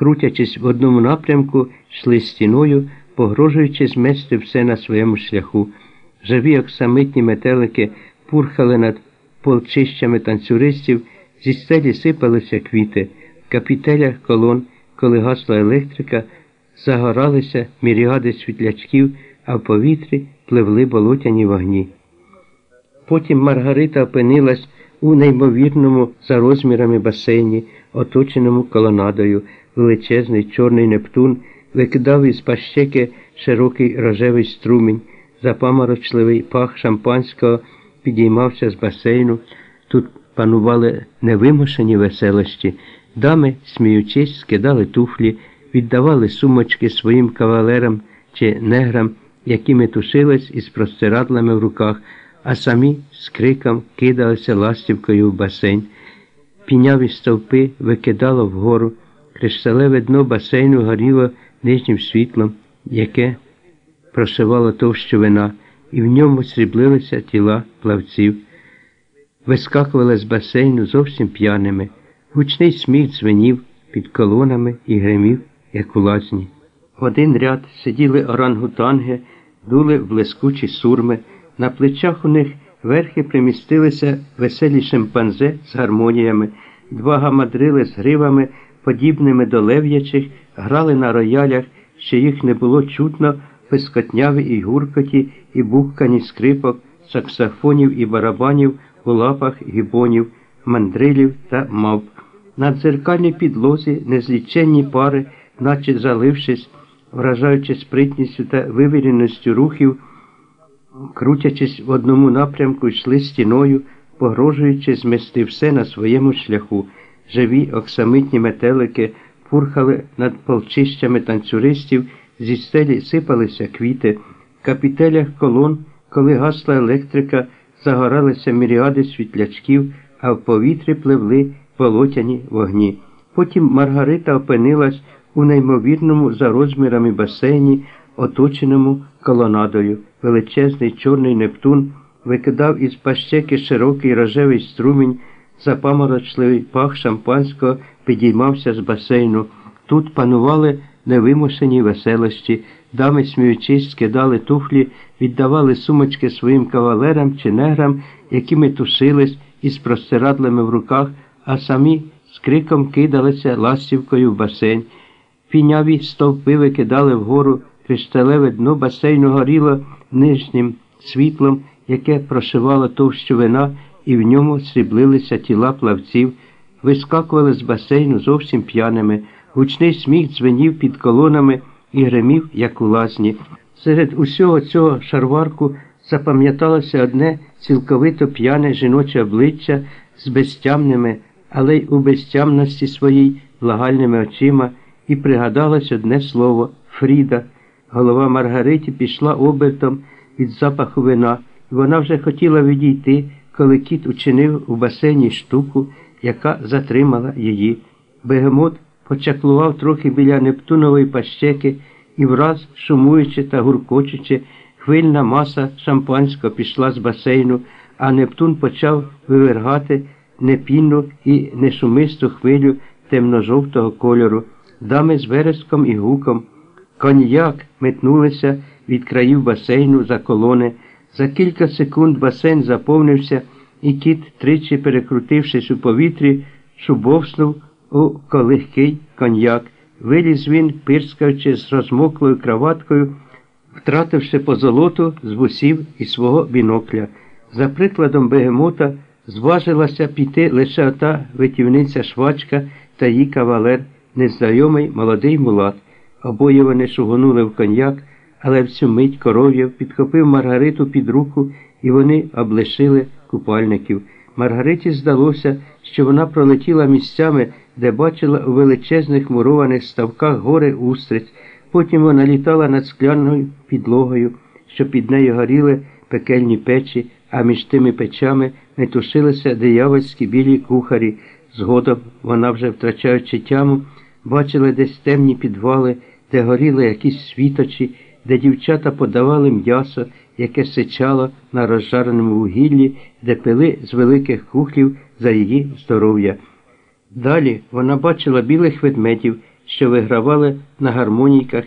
крутячись в одному напрямку, йшли стіною, погрожуючи змести все на своєму шляху. Живі оксамитні метелики пурхали над полчищами танцюристів, зі стелі сипалися квіти, в капітелях колон, коли гасла електрика, загоралися міріади світлячків, а в повітрі пливли болотяні вогні. Потім Маргарита опинилась у неймовірному за розмірами басейні, оточеному колонадою. Величезний чорний Нептун викидав із пащеки широкий рожевий струмінь, запаморочливий пах шампанського підіймався з басейну. Тут панували невимушені веселощі. Дами, сміючись, скидали туфлі, віддавали сумочки своїм кавалерам чи неграм, які метушились із простирадлами в руках, а самі з криком кидалися ластівкою в басейн. Піняві стовпи викидало вгору, кришталеве дно басейну горіло нижнім світлом, яке прошивало товщу вина, і в ньому сріблилися тіла плавців. Вискакували з басейну зовсім п'яними. Гучний сміх дзвенів під колонами і гримів, як у лазні. В один ряд сиділи орангутанги, дули в блискучі сурми, на плечах у них верхи примістилися веселі шимпанзе з гармоніями, два гамадрили з гривами, подібними до лев'ячих, грали на роялях, що їх не було чутно, пискотняві і гуркоті, і бухкані скрипок, саксофонів і барабанів у лапах гібонів, мандрилів та мавп. На дзеркальній підлозі незліченні пари, наче залившись, вражаючи спритністю та вивіреністю рухів, крутячись в одному напрямку, йшли стіною, погрожуючи змести все на своєму шляху. Живі оксамитні метелики пурхали над полчищами танцюристів, зі стелі сипалися квіти, в капітелях колон, коли гасла електрика, загоралися міріади світлячків, а в повітрі пливли полотяні вогні. Потім Маргарита опинилась у неймовірному за розмірами басейні, оточеному колонадою. Величезний чорний Нептун викидав із пащеки широкий рожевий струмінь, запаморочливий пах шампанського підіймався з басейну. Тут панували невимушені веселощі, дами, сміючись, скидали туфлі, віддавали сумочки своїм кавалерам чи неграм, які метушились із простирадлами в руках, а самі з криком кидалися ластівкою в басейн. Піняві стовпи викидали вгору, кришталеве дно басейну горіло нижнім світлом, яке прошивало товщу вина, і в ньому сріблилися тіла плавців, вискакували з басейну зовсім п'яними. Гучний сміх дзвенів під колонами і гримів, як у лазні. Серед усього цього шарварку запам'яталося одне цілковито п'яне жіноче обличчя з безтямними, але й у безтямності своїй благальними очима, і пригадалось одне слово Фріда. Голова Маргариті пішла обертом від запаху вина, і вона вже хотіла відійти, коли кіт учинив у басейні штуку, яка затримала її. Бегемот почаклував трохи біля Нептунової пащеки і враз, шумуючи та гуркочучи, хвильна маса шампанського пішла з басейну, а Нептун почав вивергати непінну і нешумисту хвилю темно-жовтого кольору, дами з вереском і гуком. Коньяк метнулися від країв басейну за колони. За кілька секунд басейн заповнився, і кіт, тричі перекрутившись у повітрі, шубовснув у колихкий коньяк. Виліз він, пирскаючи з розмоклою краваткою, втративши позолоту з вусів і свого бінокля. За прикладом бегемота зважилася піти лише ота витівниця швачка та її кавалер, незнайомий молодий мулат. Обоє вони шугонули в коньяк, але в цю мить коров'яв підхопив Маргариту під руку, і вони облишили купальників. Маргариті здалося, що вона пролетіла місцями, де бачила у величезних мурованих ставках гори устриць. Потім вона літала над скляною підлогою, що під нею горіли пекельні печі, а між тими печами метушилися диявольські білі кухарі. Згодом вона, вже втрачаючи тяму, бачила десь темні підвали, де горіли якісь світочі, де дівчата подавали м'ясо, яке сичало на розжареному вугіллі, де пили з великих кухлів за її здоров'я. Далі вона бачила білих ведмедів, що вигравали на гармонійках